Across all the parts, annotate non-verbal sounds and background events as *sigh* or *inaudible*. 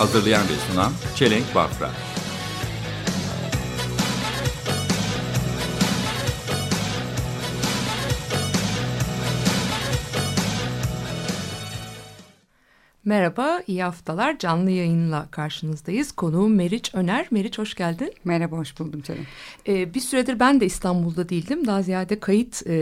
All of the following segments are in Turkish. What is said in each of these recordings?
Hazırlayan ve sunan Çelenk Bafra Merhaba, iyi haftalar. Canlı yayınla karşınızdayız. Konuğum Meriç Öner. Meriç hoş geldin. Merhaba, hoş buldum canım. Ee, bir süredir ben de İstanbul'da değildim. Daha ziyade kayıt e,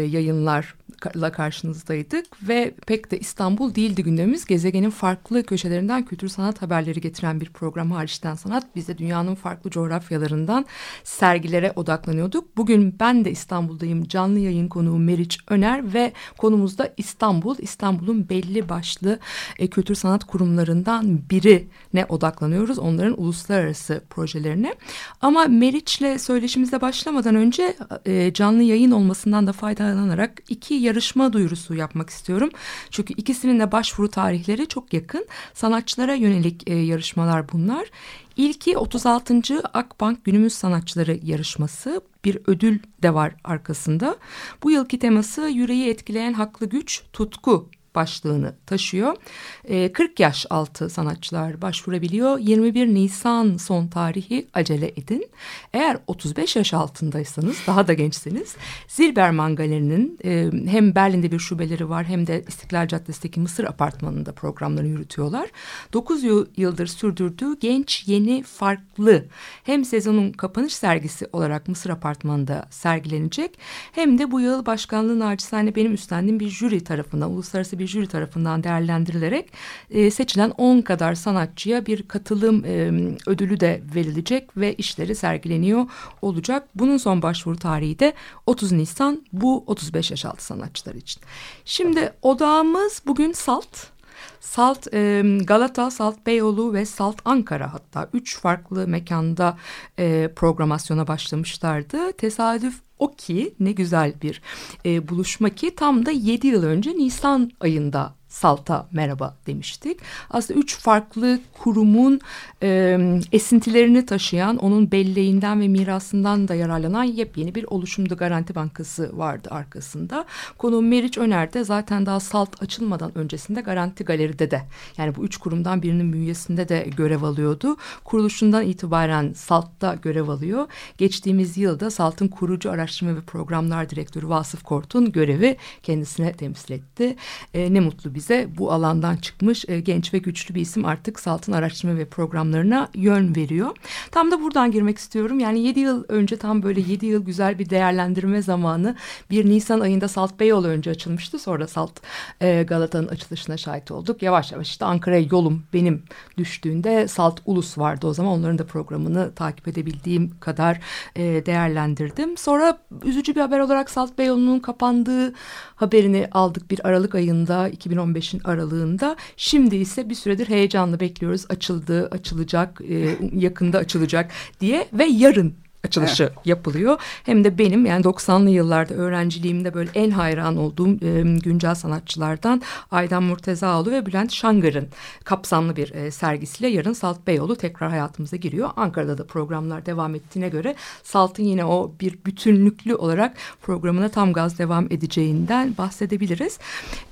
yayınlarla karşınızdaydık. Ve pek de İstanbul değildi gündemimiz. Gezegenin farklı köşelerinden kültür sanat haberleri getiren bir program hariçten sanat. Biz de dünyanın farklı coğrafyalarından sergilere odaklanıyorduk. Bugün ben de İstanbul'dayım. Canlı yayın konuğu Meriç Öner ve konumuzda İstanbul. İstanbul'un belli başlı e, kültür sanat kurumlarından birine odaklanıyoruz. Onların uluslararası projelerine. Ama Meriç'le söyleşimize başlamadan önce e, canlı yayın olmasından da faydalanarak iki yarışma duyurusu yapmak istiyorum. Çünkü ikisinin de başvuru tarihleri çok yakın. Sanatçılara yönelik e, yarışmalar bunlar. İlki 36. Akbank Günümüz Sanatçıları yarışması. Bir ödül de var arkasında. Bu yılki teması yüreği etkileyen haklı güç, tutku başlığını taşıyor. E, 40 yaş altı sanatçılar başvurabiliyor. 21 Nisan son tarihi acele edin. Eğer 35 yaş altındaysanız daha da gençseniz Zilberman Galeri'nin e, hem Berlin'de bir şubeleri var hem de İstiklal Caddesi'ndeki Mısır Apartmanı'nda programlarını yürütüyorlar. 9 yıldır sürdürdüğü genç, yeni, farklı hem sezonun kapanış sergisi olarak Mısır Apartmanı'nda sergilenecek hem de bu yıl başkanlığın acizane benim üstlendiğim bir jüri tarafından, uluslararası bir jüri tarafından değerlendirilerek e, seçilen 10 kadar sanatçıya bir katılım e, ödülü de verilecek ve işleri sergileniyor olacak. Bunun son başvuru tarihi de 30 Nisan bu 35 yaş altı sanatçılar için. Şimdi odağımız bugün Salt. Salt e, Galata, Salt Beyoğlu ve Salt Ankara hatta üç farklı mekanda e, programasyona başlamışlardı. Tesadüf o ki ne güzel bir e, buluşma ki tam da yedi yıl önce Nisan ayında Salt'a merhaba demiştik. Aslında üç farklı kurumun e, esintilerini taşıyan, onun belleğinden ve mirasından da yararlanan yepyeni bir oluşumdu. Garanti Bankası vardı arkasında. Konuğum Meriç Öner de zaten daha Salt açılmadan öncesinde Garanti Galeri'de de yani bu üç kurumdan birinin bünyesinde de görev alıyordu. Kuruluşundan itibaren Salt'ta görev alıyor. Geçtiğimiz yılda Salt'ın kurucu araştırma ve programlar direktörü Vasıf Kort'un görevi kendisine temsil etti. E, ne mutlu bize bu alandan çıkmış e, genç ve güçlü bir isim artık Salt'ın araştırma ve programlarına yön veriyor. Tam da buradan girmek istiyorum. Yani yedi yıl önce tam böyle yedi yıl güzel bir değerlendirme zamanı. Bir Nisan ayında Salt Beyoğlu önce açılmıştı. Sonra Salt e, Galata'nın açılışına şahit olduk. Yavaş yavaş işte Ankara'ya yolum benim düştüğünde Salt Ulus vardı o zaman. Onların da programını takip edebildiğim kadar e, değerlendirdim. Sonra üzücü bir haber olarak Salt Beyoğlu'nun kapandığı haberini aldık bir Aralık ayında 2015'in aralığında. Şimdi ise bir süredir heyecanla bekliyoruz. Açıldı, açılacak, e, yakında açılacak diye ve yarın açılışı evet. yapılıyor. Hem de benim yani 90'lı yıllarda öğrenciliğimde böyle en hayran olduğum e, güncel sanatçılardan Aydan Murtezaoğlu ve Bülent Şangır'ın kapsamlı bir e, sergisiyle yarın Salt Beyoğlu tekrar hayatımıza giriyor. Ankara'da da programlar devam ettiğine göre Salt'ın yine o bir bütünlüklü olarak programına tam gaz devam edeceğinden bahsedebiliriz.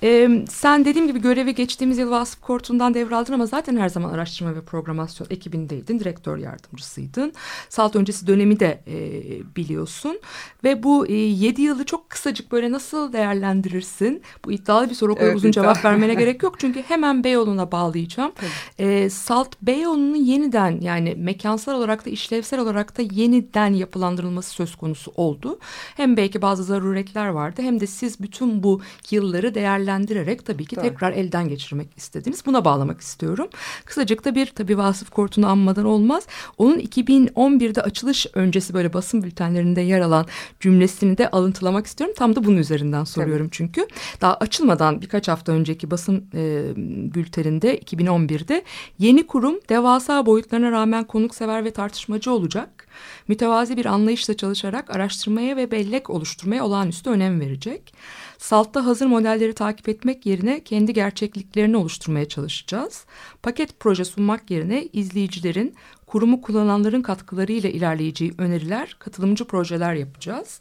E, sen dediğim gibi görevi geçtiğimiz yıl Vasıf Kortun'dan devraldın ama zaten her zaman araştırma ve programasyon ekibindeydin. Direktör yardımcısıydın. Salt öncesi dönemi de e, biliyorsun ve bu e, yedi yılı çok kısacık böyle nasıl değerlendirirsin? Bu iddialı bir soru o kadar evet, uzun iddia. cevap vermene gerek *laughs* yok çünkü hemen Beyoğlu'na bağlayacağım. E, Salt Beyoğlu'nun yeniden yani mekansal olarak da işlevsel olarak da yeniden yapılandırılması söz konusu oldu. Hem belki bazı zaruretler vardı hem de siz bütün bu yılları değerlendirerek tabii ki tabii. tekrar elden geçirmek istediniz. Buna bağlamak istiyorum. Kısacık da bir tabii Vasıf Kortun'u anmadan olmaz. Onun 2011'de açılış ön öncesi böyle basın bültenlerinde yer alan cümlesini de alıntılamak istiyorum. Tam da bunun üzerinden soruyorum Tabii. çünkü. Daha açılmadan birkaç hafta önceki basın e, bülteninde 2011'de yeni kurum devasa boyutlarına rağmen konuksever ve tartışmacı olacak. Mütevazi bir anlayışla çalışarak araştırmaya ve bellek oluşturmaya olağanüstü önem verecek. Salt'ta hazır modelleri takip etmek yerine kendi gerçekliklerini oluşturmaya çalışacağız. Paket proje sunmak yerine izleyicilerin, kurumu kullananların katkılarıyla ilerleyeceği öneriler, katılımcı projeler yapacağız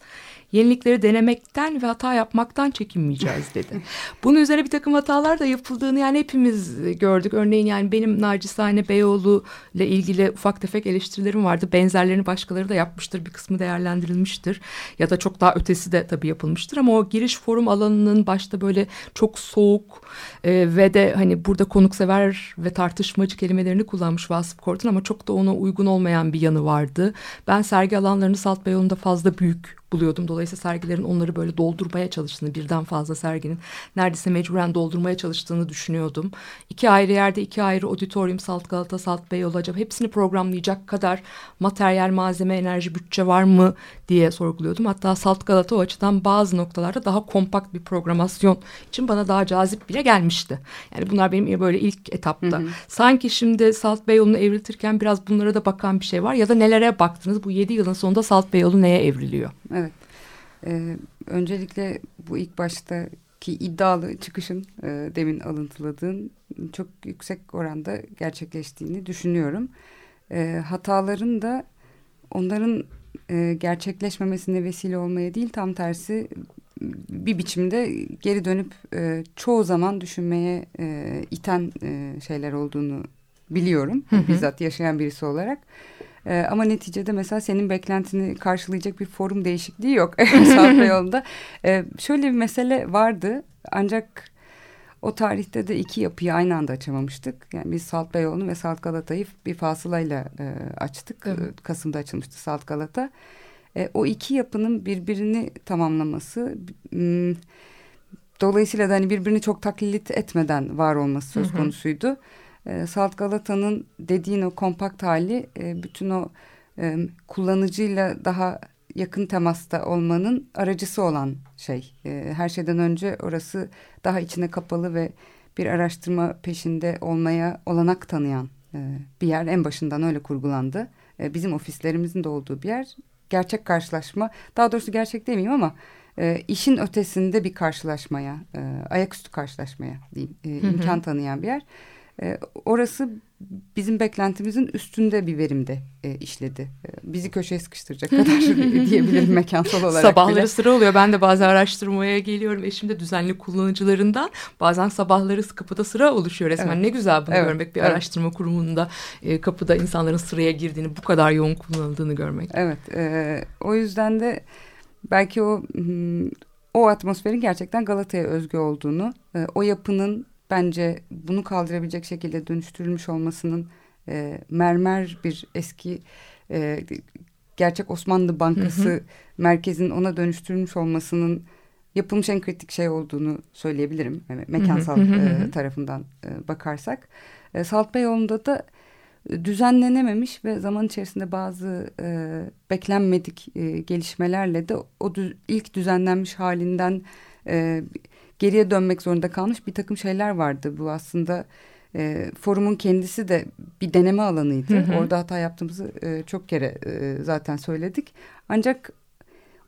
yenilikleri denemekten ve hata yapmaktan çekinmeyeceğiz dedi. *laughs* Bunun üzerine bir takım hatalar da yapıldığını yani hepimiz gördük. Örneğin yani benim nacizane Beyoğlu ile ilgili ufak tefek eleştirilerim vardı. Benzerlerini başkaları da yapmıştır. Bir kısmı değerlendirilmiştir. Ya da çok daha ötesi de tabii yapılmıştır. Ama o giriş forum alanının başta böyle çok soğuk e, ve de hani burada konuksever ve tartışmacı kelimelerini kullanmış Vasıf Kortun ama çok da ona uygun olmayan bir yanı vardı. Ben sergi alanlarını Salt Beyoğlu'nda fazla büyük buluyordum. Dolayısıyla sergilerin onları böyle doldurmaya çalıştığını, birden fazla serginin neredeyse mecburen doldurmaya çalıştığını düşünüyordum. İki ayrı yerde iki ayrı auditorium, Salt Galata, Salt Beyoğlu acaba hepsini programlayacak kadar materyal, malzeme, enerji, bütçe var mı diye sorguluyordum. Hatta Salt Galata o açıdan bazı noktalarda daha kompakt bir programasyon için bana daha cazip bile gelmişti. Yani bunlar benim böyle ilk etapta. Hı hı. Sanki şimdi Salt Beyoğlu'nu evriltirken biraz bunlara da bakan bir şey var ya da nelere baktınız? Bu yedi yılın sonunda Salt Beyoğlu neye evriliyor? Evet. Ee, öncelikle bu ilk baştaki iddialı çıkışın e, demin alıntıladığın çok yüksek oranda gerçekleştiğini düşünüyorum. E, hataların da onların e, gerçekleşmemesine vesile olmaya değil tam tersi bir biçimde geri dönüp e, çoğu zaman düşünmeye e, iten e, şeyler olduğunu biliyorum. Hı hı. Bizzat yaşayan birisi olarak. E, ama neticede mesela senin beklentini karşılayacak bir forum değişikliği yok *laughs* Salt yolunda. E, şöyle bir mesele vardı ancak o tarihte de iki yapıyı aynı anda açamamıştık. Yani biz Salt Beyoğlu'nu ve Salt Galata'yı bir fasılayla e, açtık. Evet. Kasım'da açılmıştı Salt Galata. E, o iki yapının birbirini tamamlaması... Dolayısıyla da hani birbirini çok taklit etmeden var olması söz konusuydu. Hı hı. E, Salt Galata'nın dediğin o kompakt hali e, bütün o e, kullanıcıyla daha yakın temasta olmanın aracısı olan şey. E, her şeyden önce orası daha içine kapalı ve bir araştırma peşinde olmaya olanak tanıyan e, bir yer. En başından öyle kurgulandı. E, bizim ofislerimizin de olduğu bir yer. Gerçek karşılaşma, daha doğrusu gerçek demeyeyim ama e, işin ötesinde bir karşılaşmaya, e, ayaküstü karşılaşmaya diyeyim, e, imkan tanıyan bir yer. E, orası bizim beklentimizin üstünde bir verimde e, işledi. E, bizi köşeye sıkıştıracak *laughs* kadar diyebilirim mekansal olarak Sabahları bile. sıra oluyor. Ben de bazen araştırmaya geliyorum. Eşim de düzenli kullanıcılarından. Bazen sabahları kapıda sıra oluşuyor resmen. Evet. Ne güzel bunu evet. görmek. Bir evet. araştırma kurumunda e, kapıda insanların sıraya girdiğini, bu kadar yoğun kullanıldığını görmek. Evet. E, o yüzden de belki o o atmosferin gerçekten Galata'ya özgü olduğunu, e, o yapının bence bunu kaldırabilecek şekilde dönüştürülmüş olmasının e, mermer bir eski e, gerçek Osmanlı Bankası hı hı. merkezin ona dönüştürülmüş olmasının yapılmış en kritik şey olduğunu söyleyebilirim. Yani mekansal hı hı hı. E, tarafından e, bakarsak. E, Salt Beyoğlu'nda da düzenlenememiş ve zaman içerisinde bazı e, beklenmedik e, gelişmelerle de o düz, ilk düzenlenmiş halinden e, geriye dönmek zorunda kalmış bir takım şeyler vardı. Bu aslında e, forumun kendisi de bir deneme alanıydı. Hı hı. Orada hata yaptığımızı e, çok kere e, zaten söyledik. Ancak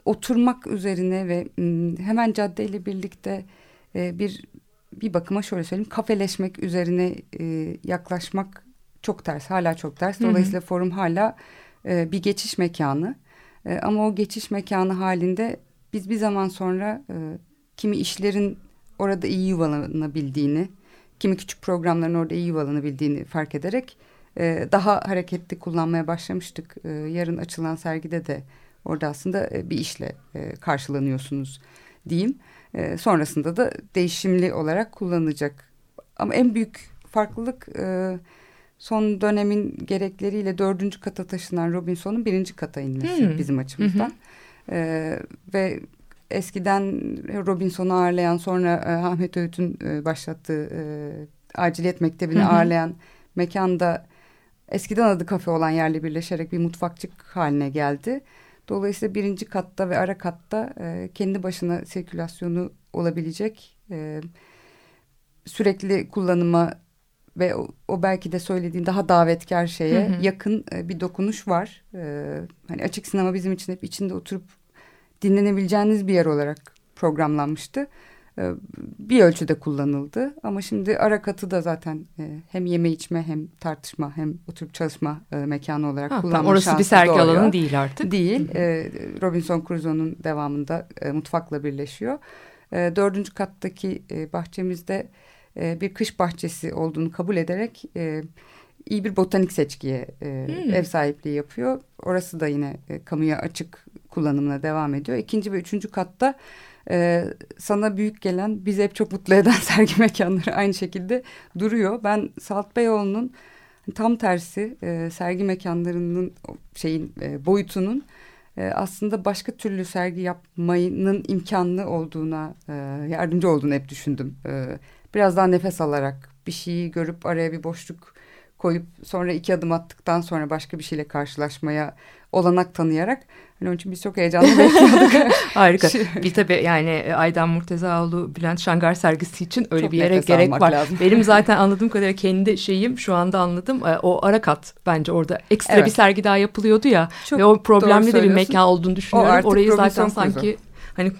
oturmak üzerine ve hemen caddeyle birlikte e, bir bir bakıma şöyle söyleyeyim kafeleşmek üzerine e, yaklaşmak çok ters. Hala çok ters. Dolayısıyla hı hı. forum hala e, bir geçiş mekanı. E, ama o geçiş mekanı halinde biz bir zaman sonra e, kimi işlerin orada iyi yuvalanabildiğini, kimi küçük programların orada iyi yuvalanabildiğini fark ederek e, daha hareketli kullanmaya başlamıştık. E, yarın açılan sergide de orada aslında e, bir işle e, karşılanıyorsunuz diyeyim. E, sonrasında da değişimli olarak kullanılacak. Ama en büyük farklılık e, son dönemin gerekleriyle dördüncü kata taşınan Robinson'un birinci kata inmesi hmm. bizim açımızdan. Hmm. E, ve eskiden Robinson'u ağırlayan sonra e, Ahmet Öğüt'ün e, başlattığı e, aciliyet mektebini hı hı. ağırlayan mekanda eskiden adı kafe olan yerle birleşerek bir mutfakçık haline geldi. Dolayısıyla birinci katta ve ara katta e, kendi başına sirkülasyonu olabilecek e, sürekli kullanıma ve o, o belki de söylediğin daha davetkar şeye Hı hı. yakın e, bir dokunuş var. E, hani açık sinema bizim için hep içinde oturup dinlenebileceğiniz bir yer olarak programlanmıştı. E, bir ölçüde kullanıldı ama şimdi ara katı da zaten e, hem yeme içme hem tartışma hem oturup çalışma e, mekanı olarak Ha, kullanma orası bir sergi doğuyor. alanı değil artık. Değil. E, Robinson Crusoe'nun devamında e, mutfakla birleşiyor. E, dördüncü kattaki e, bahçemizde e, bir kış bahçesi olduğunu kabul ederek e, iyi bir botanik seçkiye e, Hmm. ev sahipliği yapıyor. Orası da yine e, kamuya açık kullanımına devam ediyor. İkinci ve üçüncü katta e, sana büyük gelen bizi hep çok mutlu eden *laughs* sergi mekanları aynı şekilde duruyor. Ben Salt Beyoğlu'nun tam tersi e, sergi mekanlarının şeyin e, boyutunun e, aslında başka türlü sergi yapmanın imkanlı olduğuna e, yardımcı olduğunu hep düşündüm. E, biraz daha nefes alarak bir şeyi görüp araya bir boşluk koyup sonra iki adım attıktan sonra başka bir şeyle karşılaşmaya olanak tanıyarak hani onun için biz çok heyecanlı bekliyorduk. *laughs* Harika. Bir tabii yani e, Aydan Murtezaoğlu, Bülent Şangar sergisi için öyle Çok bir yere gerek var. lazım. Benim zaten anladığım kadarıyla kendi şeyim şu anda anladım. E, O ara kat bence orada ekstra Evet. bir sergi daha yapılıyordu ya. Çok ve o problemli de bir mekan olduğunu düşünüyorum. Orayı zaten sanki hani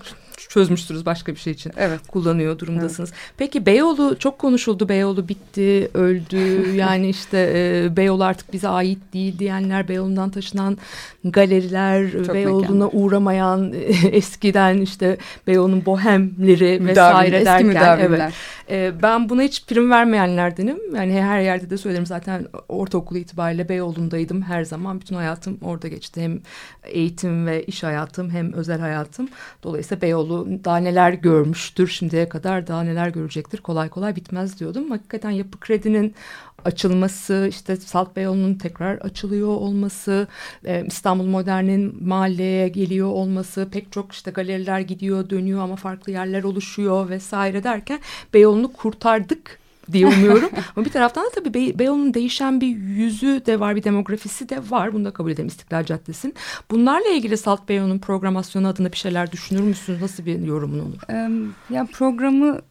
çözmüştünüz başka bir şey için evet. kullanıyor durumdasınız. Peki Beyoğlu çok konuşuldu. Beyoğlu bitti, öldü. *laughs* yani işte e, Beyoğlu artık bize ait değil diyenler, Beyoğlu'ndan taşınan galeriler, Çok Beyoğlu'na uğramayan e, *laughs* eskiden işte Beyoğlu'nun bohemleri Müdavim, vesaire eski derken müdavimler. evet. E, ben buna hiç prim vermeyenlerdenim. Yani her yerde de söylerim zaten ortaokul itibariyle Beyoğlu'ndaydım her zaman. Bütün hayatım orada geçti. Hem eğitim ve iş hayatım hem özel hayatım. Dolayısıyla Beyoğlu daha neler görmüştür şimdiye kadar daha neler görecektir kolay kolay bitmez diyordum. Hakikaten Yapı Kredi'nin açılması işte Salt Beyoğlu'nun tekrar açılıyor olması e, İstanbul Modern'in mahalleye geliyor olması pek çok işte galeriler gidiyor dönüyor ama farklı yerler oluşuyor vesaire derken Beyoğlu'nu kurtardık diye umuyorum. *laughs* Ama bir taraftan da tabii Bey- Beyoğlu'nun değişen bir yüzü de var, bir demografisi de var. Bunu da kabul edelim İstiklal Caddesi'nin. Bunlarla ilgili Salt Beyoğlu'nun programasyonu adına bir şeyler düşünür müsünüz? Nasıl bir yorumun olur? Em, ya programı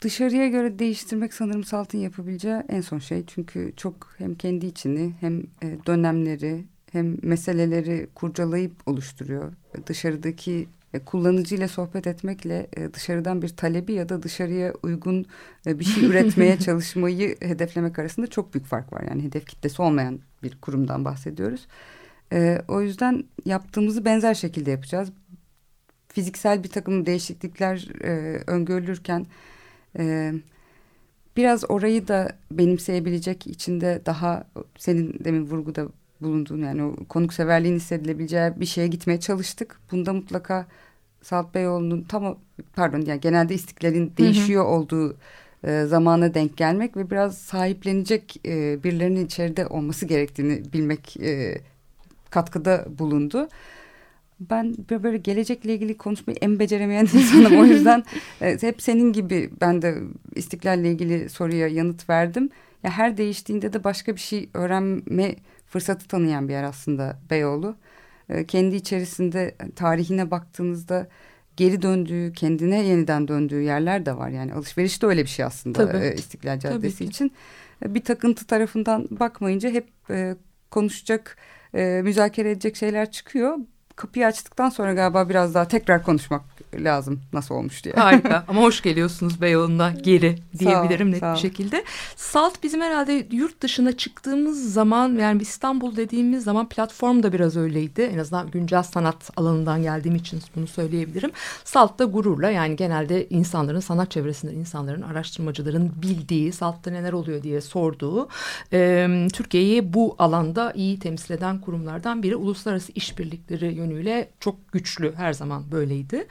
dışarıya göre değiştirmek sanırım Salt'ın yapabileceği en son şey. Çünkü çok hem kendi içini hem e, dönemleri hem meseleleri kurcalayıp oluşturuyor. Dışarıdaki kullanıcıyla sohbet etmekle e, dışarıdan bir talebi ya da dışarıya uygun e, bir şey üretmeye *laughs* çalışmayı hedeflemek arasında çok büyük fark var. Yani hedef kitlesi olmayan bir kurumdan bahsediyoruz. E, o yüzden yaptığımızı benzer şekilde yapacağız. Fiziksel bir takım değişiklikler e, öngörülürken e, biraz orayı da benimseyebilecek içinde daha senin demin vurguda bulunduğun yani o konukseverliğin hissedilebileceği bir şeye gitmeye çalıştık. Bunda mutlaka Salt Beyoğlu'nun tam pardon yani genelde istiklalin değişiyor olduğu e, zamana denk gelmek ve biraz sahiplenecek e, birilerinin içeride olması gerektiğini bilmek e, katkıda bulundu. Ben böyle- böyle gelecekle ilgili konuşmayı en beceremeyen *laughs* insanım. O yüzden e, hep senin gibi ben de istiklalle ilgili soruya yanıt verdim. Ya her değiştiğinde de başka bir şey öğrenme fırsatı tanıyan bir yer aslında Beyoğlu. E, kendi içerisinde tarihine baktığınızda geri döndüğü, kendine yeniden döndüğü yerler de var. Yani alışveriş de öyle bir şey aslında Tabii. e, İstiklal Tabii Caddesi ki. için. E, Bir takıntı tarafından bakmayınca hep e, konuşacak, e, müzakere edecek şeyler çıkıyor. Kapıyı açtıktan sonra galiba biraz daha tekrar konuşmak lazım nasıl olmuş diye. Harika *laughs* ama hoş geliyorsunuz Beyoğlu'na geri diyebilirim net sağ bir ol. şekilde. Salt bizim herhalde yurt dışına çıktığımız zaman yani İstanbul dediğimiz zaman platform da biraz öyleydi. En azından güncel sanat alanından geldiğim için bunu söyleyebilirim. Salt da gururla yani genelde insanların sanat çevresinde insanların araştırmacıların bildiği Salt'ta neler oluyor diye sorduğu e, Türkiye'yi bu alanda iyi temsil eden kurumlardan biri. Uluslararası işbirlikleri yönüyle çok güçlü her zaman böyleydi.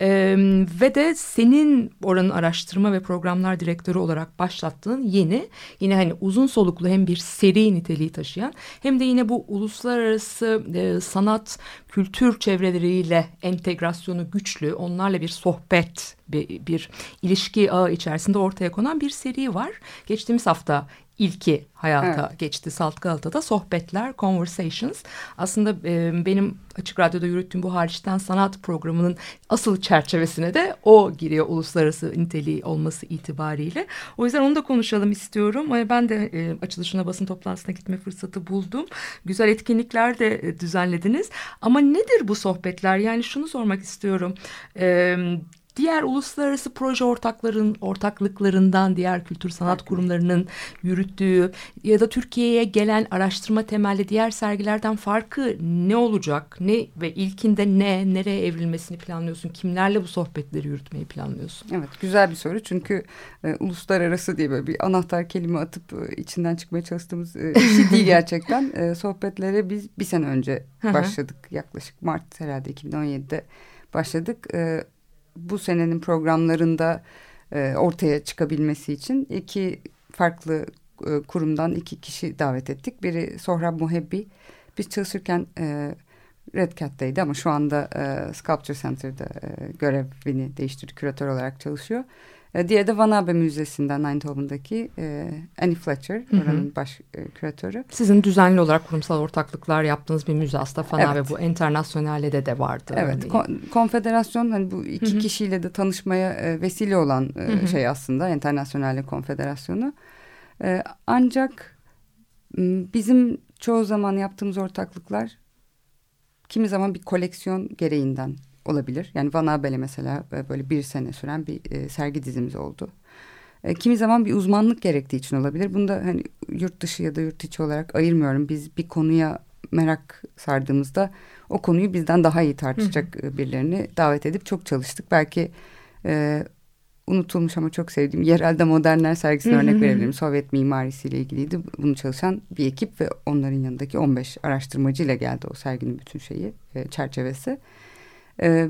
Ee, ve de senin oranın araştırma ve programlar direktörü olarak başlattığın yeni yine hani uzun soluklu hem bir seri niteliği taşıyan hem de yine bu uluslararası e, sanat kültür çevreleriyle entegrasyonu güçlü onlarla bir sohbet bir, bir ilişki ağı içerisinde ortaya konan bir seri var. Geçtiğimiz hafta ilki hayata geçti Salt Galata'da. Sohbetler, Conversations. Aslında e, benim Açık Radyo'da yürüttüğüm bu hariçten sanat programının asıl çerçevesine de o giriyor uluslararası niteliği olması itibariyle. O yüzden onu da konuşalım istiyorum. E, Ben de e, açılışına basın toplantısına gitme fırsatı buldum. Güzel etkinlikler de e, düzenlediniz. Ama nedir bu sohbetler? Yani şunu sormak istiyorum. E, diğer uluslararası proje ortakların ortaklıklarından diğer kültür sanat kurumlarının yürüttüğü ya da Türkiye'ye gelen araştırma temelli diğer sergilerden farkı ne olacak? Ne ve ilkinde ne nereye evrilmesini planlıyorsun? Kimlerle bu sohbetleri yürütmeyi planlıyorsun? Evet güzel bir soru çünkü e, uluslararası diye böyle bir anahtar kelime atıp e, içinden çıkmaya çalıştığımız e, şey değil *laughs* gerçekten. E, sohbetlere biz bir sene önce başladık yaklaşık Mart herhalde 2017'de başladık. E, bu senenin programlarında e, ortaya çıkabilmesi için iki farklı e, kurumdan iki kişi davet ettik. Biri Sohrab Muhebbi. Biz çalışırken e, Red Cat'taydı ama şu anda e, Sculpture Center'da e, görevini değiştirdi. Küratör olarak çalışıyor. Diğeri de Van Abbe Müzesi'nden Eindhoven'daki e, Annie Fletcher. Hı hı. Oranın baş e, küratörü. Sizin düzenli olarak kurumsal ortaklıklar yaptığınız bir müze aslında Fana Evet. ve bu Internationale'de de vardı. Evet, örneğin. kon- konfederasyon hani bu iki Hı hı. kişiyle de tanışmaya e, vesile olan e, Hı hı. şey aslında Internationale Konfederasyonu. E, ancak bizim çoğu zaman yaptığımız ortaklıklar kimi zaman bir koleksiyon gereğinden olabilir. Yani Van Abel'e mesela e, böyle bir sene süren bir e, sergi dizimiz oldu. E, kimi zaman bir uzmanlık gerektiği için olabilir. Bunu da hani yurt dışı ya da yurt içi olarak ayırmıyorum. Biz bir konuya merak sardığımızda o konuyu bizden daha iyi tartışacak e, birilerini davet edip çok çalıştık. Belki e, unutulmuş ama çok sevdiğim Yerelde Modernler sergisine Hı hı örnek hı. verebilirim. Sovyet mimarisiyle ilgiliydi. Bunu çalışan bir ekip ve onların yanındaki 15 araştırmacıyla geldi o serginin bütün şeyi, e, çerçevesi. E,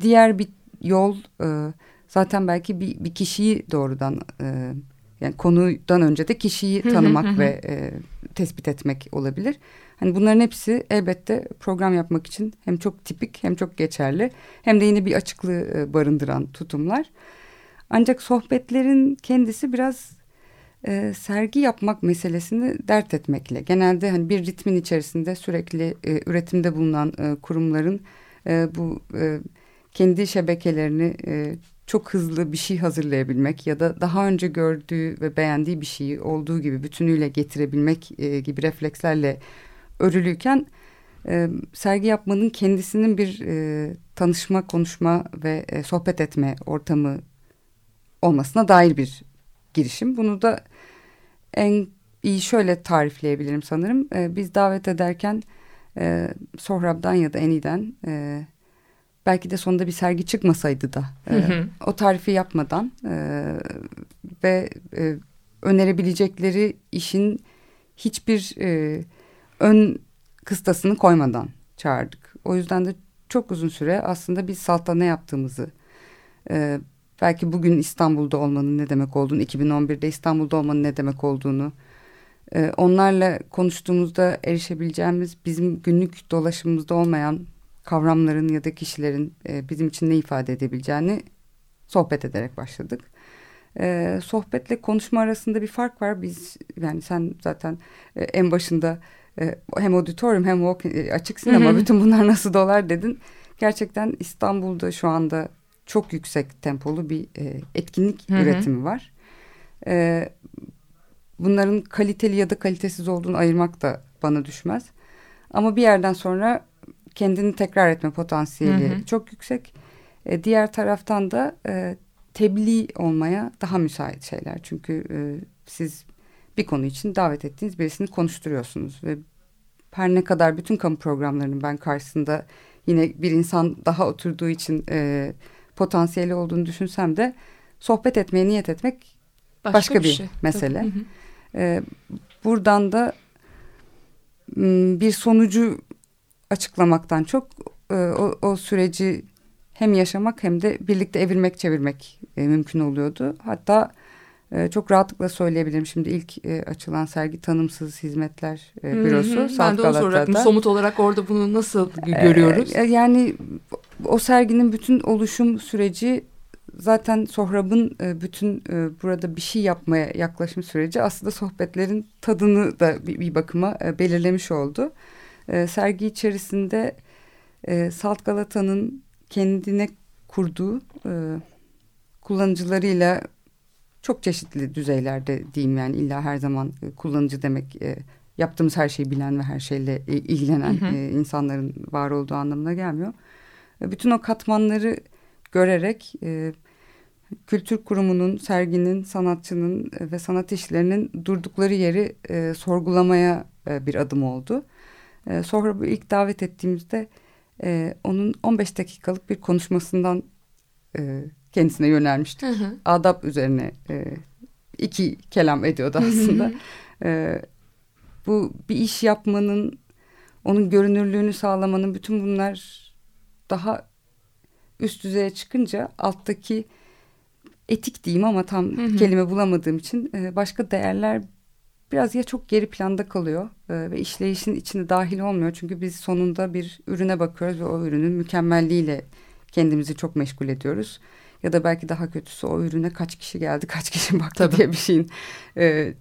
diğer bir yol e, zaten belki bir, bir kişiyi doğrudan e, yani konudan önce de kişiyi tanımak ve e, tespit etmek olabilir. Hani bunların hepsi elbette program yapmak için hem çok tipik hem çok geçerli hem de yine bir açıklığı e, barındıran tutumlar. Ancak sohbetlerin kendisi biraz e, sergi yapmak meselesini dert etmekle. Genelde hani bir ritmin içerisinde sürekli e, üretimde bulunan e, kurumların e, bu e, kendi şebekelerini e, çok hızlı bir şey hazırlayabilmek ya da daha önce gördüğü ve beğendiği bir şeyi olduğu gibi bütünüyle getirebilmek e, gibi reflekslerle örülüyken e, sergi yapmanın kendisinin bir e, tanışma, konuşma ve e, sohbet etme ortamı olmasına dair bir girişim. Bunu da en iyi şöyle tarifleyebilirim sanırım. E, biz davet ederken e, Sohrab'dan ya da Eni'den e, belki de sonunda bir sergi çıkmasaydı da e, Hı hı. o tarifi yapmadan e, ve e, önerebilecekleri işin hiçbir e, ön kıstasını koymadan çağırdık. O yüzden de çok uzun süre aslında biz Salt'ta ne yaptığımızı e, belki bugün İstanbul'da olmanın ne demek olduğunu 2011'de İstanbul'da olmanın ne demek olduğunu e, onlarla konuştuğumuzda erişebileceğimiz bizim günlük dolaşımımızda olmayan kavramların ya da kişilerin e, bizim için ne ifade edebileceğini sohbet ederek başladık. E, sohbetle konuşma arasında bir fark var. Biz yani sen zaten e, en başında e, hem auditorium hem walk e, açık sinema bütün bunlar nasıl dolar dedin. Gerçekten İstanbul'da şu anda çok yüksek tempolu bir e, etkinlik Hı hı. üretimi var. E, bunların kaliteli ya da kalitesiz olduğunu ayırmak da bana düşmez. Ama bir yerden sonra kendini tekrar etme potansiyeli Hı hı. çok yüksek. E, diğer taraftan da e, tebliğ olmaya daha müsait şeyler. Çünkü e, siz bir konu için davet ettiğiniz birisini konuşturuyorsunuz ve her ne kadar bütün kamu programlarının ben karşısında yine bir insan daha oturduğu için e, potansiyeli olduğunu düşünsem de sohbet etmeye niyet etmek başka bir mesele. Tabii. Hı hı. E, buradan da m, bir sonucu açıklamaktan çok e, o, o süreci hem yaşamak hem de birlikte evirmek çevirmek e, mümkün oluyordu. Hatta e, çok rahatlıkla söyleyebilirim. Şimdi ilk e, açılan sergi Tanımsız Hizmetler e, Hı hı. Bürosu. Ben de onu soracaktım. Somut olarak orada bunu nasıl görüyoruz? E, yani o serginin bütün oluşum süreci zaten Sohrab'ın e, bütün e, burada bir şey yapmaya yaklaşım süreci aslında sohbetlerin tadını da bir, bir bakıma e, belirlemiş oldu. E, sergi içerisinde e, Salt Galata'nın kendine kurduğu e, kullanıcılarıyla çok çeşitli düzeylerde diyeyim yani illa her zaman e, kullanıcı demek e, yaptığımız her şeyi bilen ve her şeyle e, ilgilenen Hı hı. e, insanların var olduğu anlamına gelmiyor. E, bütün o katmanları görerek e, kültür kurumunun, serginin, sanatçının e, ve sanat işlerinin durdukları yeri e, sorgulamaya e, bir adım oldu. E, sonra bu ilk davet ettiğimizde e, onun 15 dakikalık bir konuşmasından e, kendisine yönelmiştik. Hı hı. Adap üzerine e, iki kelam ediyordu aslında. e, bu bir iş yapmanın, onun görünürlüğünü sağlamanın bütün bunlar daha üst düzeye çıkınca alttaki etik diyeyim ama tam Hı hı. kelime bulamadığım için e, başka değerler biraz ya çok geri planda kalıyor e, ve işleyişin içine dahil olmuyor. Çünkü biz sonunda bir ürüne bakıyoruz ve o ürünün mükemmelliğiyle kendimizi çok meşgul ediyoruz. Ya da belki daha kötüsü o ürüne kaç kişi geldi, kaç kişi baktı Tabii. diye bir şeyin e,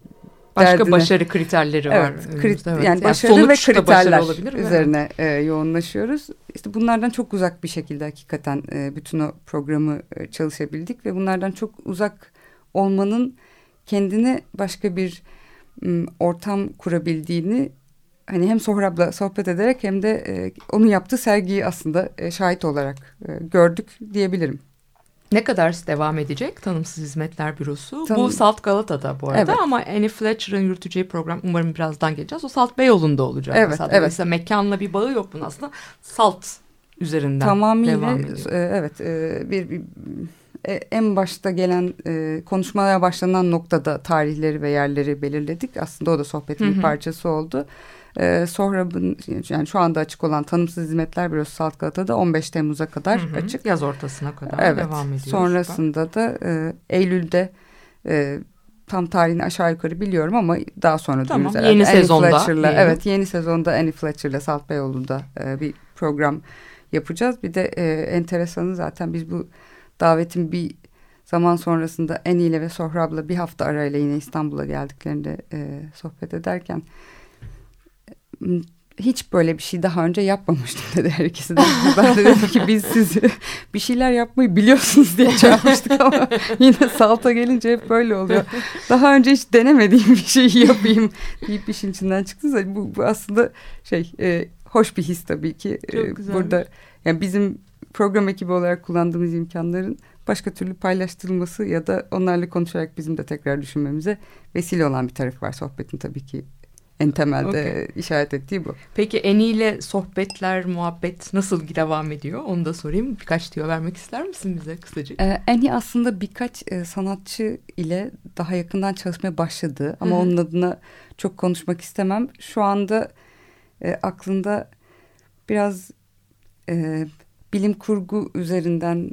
Başka derdine- başarı kriterleri var. Evet, önümüzde, krit- evet. yani başarı ve da başarı kriterler olabilir mi? üzerine e, yoğunlaşıyoruz. İşte bunlardan çok uzak bir şekilde hakikaten e, bütün o programı e, çalışabildik ve bunlardan çok uzak olmanın kendine başka bir m, ortam kurabildiğini hani hem Sohrab'la sohbet ederek hem de e, onun yaptığı sergiyi aslında e, şahit olarak e, gördük diyebilirim. Ne kadar devam edecek Tanımsız Hizmetler Bürosu? Tanım- Bu Salt Galata'da bu arada Evet. ama Annie Fletcher'ın yürüteceği program umarım birazdan geleceğiz. O Salt Beyoğlu'nda olacak. Evet, mesela. evet. Dolayısıyla mekanla bir bağı yok bunun aslında. Salt üzerinden Tamamıyla devam ediyor. e, evet e, bir, bir e, en başta gelen e, konuşmaya başlanan noktada tarihleri ve yerleri belirledik. Aslında o da sohbetin Hı bir hı. parçası oldu. E, Sohrab'ın yani şu anda açık olan Tanımsız Hizmetler Bürosu Salt Galata'da 15 Temmuz'a kadar Hı hı. açık. Yaz ortasına kadar Evet. devam ediyor. Sonrasında da e, Eylül'de e, tam tarihini aşağı yukarı biliyorum ama daha sonra Tamam, duyururuz yeni. Annie sezonda Fletcher'la- evet yeni sezonda Annie Fletcher'la Salt Beyoğlu'nda e, bir program yapacağız. Bir de e, enteresanı zaten biz bu davetin bir zaman sonrasında Annie ile ve Sohrab'la bir hafta arayla yine İstanbul'a geldiklerinde e, sohbet ederken hiç böyle bir şey daha önce yapmamıştım dedi her ikisi de. *laughs* Ben de dedim ki biz sizi bir şeyler yapmayı biliyorsunuz diye çağırmıştık ama *laughs* yine salta gelince hep böyle oluyor. Daha önce hiç denemediğim bir şeyi yapayım deyip işin içinden çıktı. Bu, bu aslında şey e, hoş bir his tabii ki. Çok E, güzelmiş. burada yani bizim program ekibi olarak kullandığımız imkanların başka türlü paylaştırılması ya da onlarla konuşarak bizim de tekrar düşünmemize vesile olan bir tarafı var sohbetin tabii ki en temelde Okey. işaret ettiği bu. Peki Annie ile sohbetler, muhabbet nasıl devam ediyor? Onu da sorayım. Birkaç tüyo vermek ister misin bize kısaca? Ee, Annie aslında birkaç e, sanatçı ile daha yakından çalışmaya başladı ama Hı hı. onun adına çok konuşmak istemem. Şu anda e, aklında biraz e, bilim kurgu üzerinden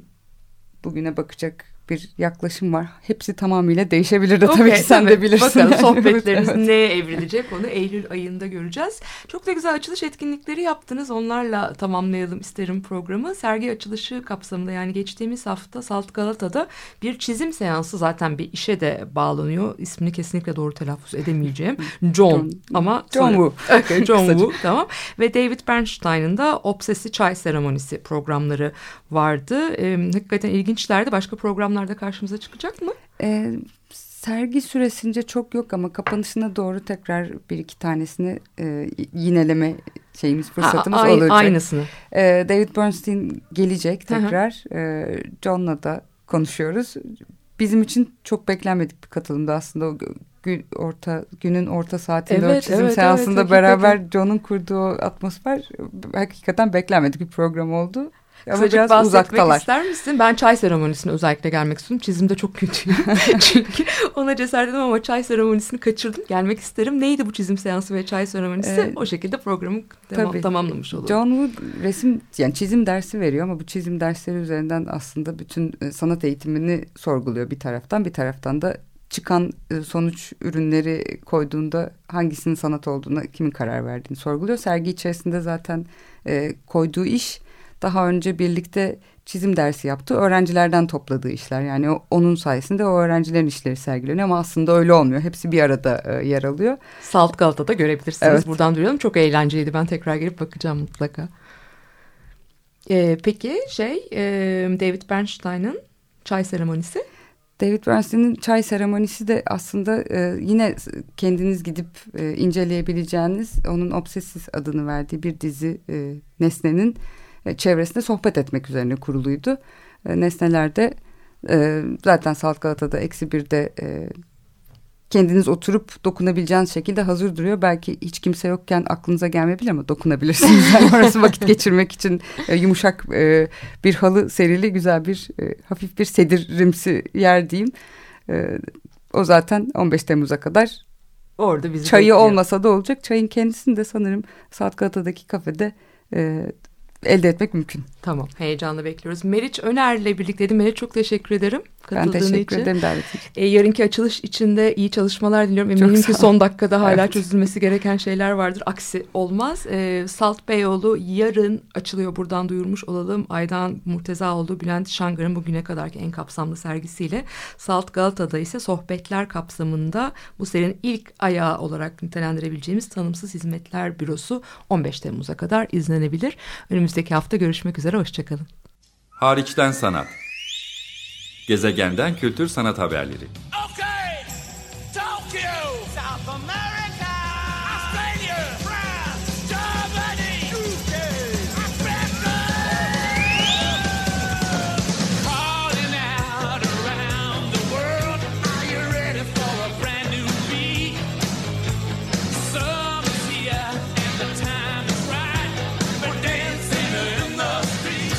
bugüne bakacak bir yaklaşım var. Hepsi tamamıyla değişebilir de tabii Okey, ki sen tabii. de bilirsin. Bakalım *laughs* yani. sohbetleriniz Evet, neye evrilecek onu Eylül ayında göreceğiz. Çok da güzel açılış etkinlikleri yaptınız. Onlarla tamamlayalım isterim programı. Sergi açılışı kapsamında yani geçtiğimiz hafta Salt Galata'da bir çizim seansı zaten bir işe de bağlanıyor. İsmini kesinlikle doğru telaffuz edemeyeceğim. *laughs* John, John- ama John Woo. *laughs* Okay, John. Woo tamam. Ve David Bernstein'ın da Obsesi Çay Seremonisi programları vardı. Ee, hakikaten ilginçlerdi. Başka programlarda karşımıza çıkacak mı? Ee, sergi süresince çok yok ama kapanışına doğru tekrar bir iki tanesini e, yineleme şeyimiz fırsatımız Ha, a- olacak. Aynısını. Ee, David Bernstein gelecek Hı hı. tekrar. Ee, John'la da konuşuyoruz. Bizim için çok beklenmedik bir katılımdı aslında o gü- gün orta günün orta saatinde o Evet, çizim evet, seansında evet, beraber John'un kurduğu o atmosfer hakikaten beklenmedik bir program oldu. Ama Kısacık biraz bahsetmek uzaktalar. ister misin? Ben çay seremonisine özellikle gelmek istiyorum. Çizimde çok kötüyüm. *laughs* Çünkü ona cesaret edemem ama çay seremonisini kaçırdım. Gelmek isterim. Neydi bu çizim seansı ve çay seremonisi? Ee, o şekilde programı tamam, tamamlamış olalım. John Wood resim yani çizim dersi veriyor ama bu çizim dersleri üzerinden aslında bütün e, sanat eğitimini sorguluyor bir taraftan bir taraftan da çıkan e, sonuç ürünleri koyduğunda hangisinin sanat olduğuna kimin karar verdiğini sorguluyor. Sergi içerisinde zaten e, koyduğu iş daha önce birlikte çizim dersi yaptığı öğrencilerden topladığı işler. Yani onun sayesinde o öğrencilerin işleri sergileniyor ama aslında öyle olmuyor. Hepsi bir arada e, yer alıyor. Salt Galata'da görebilirsiniz. Evet. Buradan duyalım. Çok eğlenceliydi. Ben tekrar gelip bakacağım mutlaka. Ee, peki şey e, David Bernstein'ın çay seremonisi. David Bernstein'in çay seremonisi de aslında e, yine kendiniz gidip e, inceleyebileceğiniz onun Obsessis adını verdiği bir dizi e, nesnenin çevresinde sohbet etmek üzerine kuruluydu. E, nesnelerde e, zaten Salt Galata'da eksi birde e, kendiniz oturup dokunabileceğiniz şekilde hazır duruyor. Belki hiç kimse yokken aklınıza gelmeyebilir ama dokunabilirsiniz. *laughs* Yani orası vakit geçirmek için e, yumuşak e, bir halı serili güzel bir e, hafif bir sedirimsi yer diyeyim. E, o zaten 15 Temmuz'a kadar Orada bizi çayı bekliyor. olmasa da olacak. Çayın kendisini de sanırım Saat Galata'daki kafede e, elde etmek mümkün. Tamam heyecanla bekliyoruz. Meriç Öner'le birlikteydim. Meriç çok teşekkür ederim. Ben teşekkür için. ederim davet için. E, yarınki açılış için de iyi çalışmalar diliyorum. Eminim ki son dakikada hala Evet. çözülmesi gereken şeyler vardır. Aksi olmaz. E, Salt Beyoğlu yarın açılıyor. Buradan duyurmuş olalım. Aydan Murtezaoğlu, Bülent Şangar'ın bugüne kadarki en kapsamlı sergisiyle Salt Galata'da ise sohbetler kapsamında bu serinin ilk ayağı olarak nitelendirebileceğimiz tanımsız hizmetler bürosu 15 Temmuz'a kadar izlenebilir. Önümüzdeki hafta görüşmek üzere. Hoşçakalın. Hariçten sanat. Gezegenden kültür sanat haberleri. Okay, Tokyo, South America,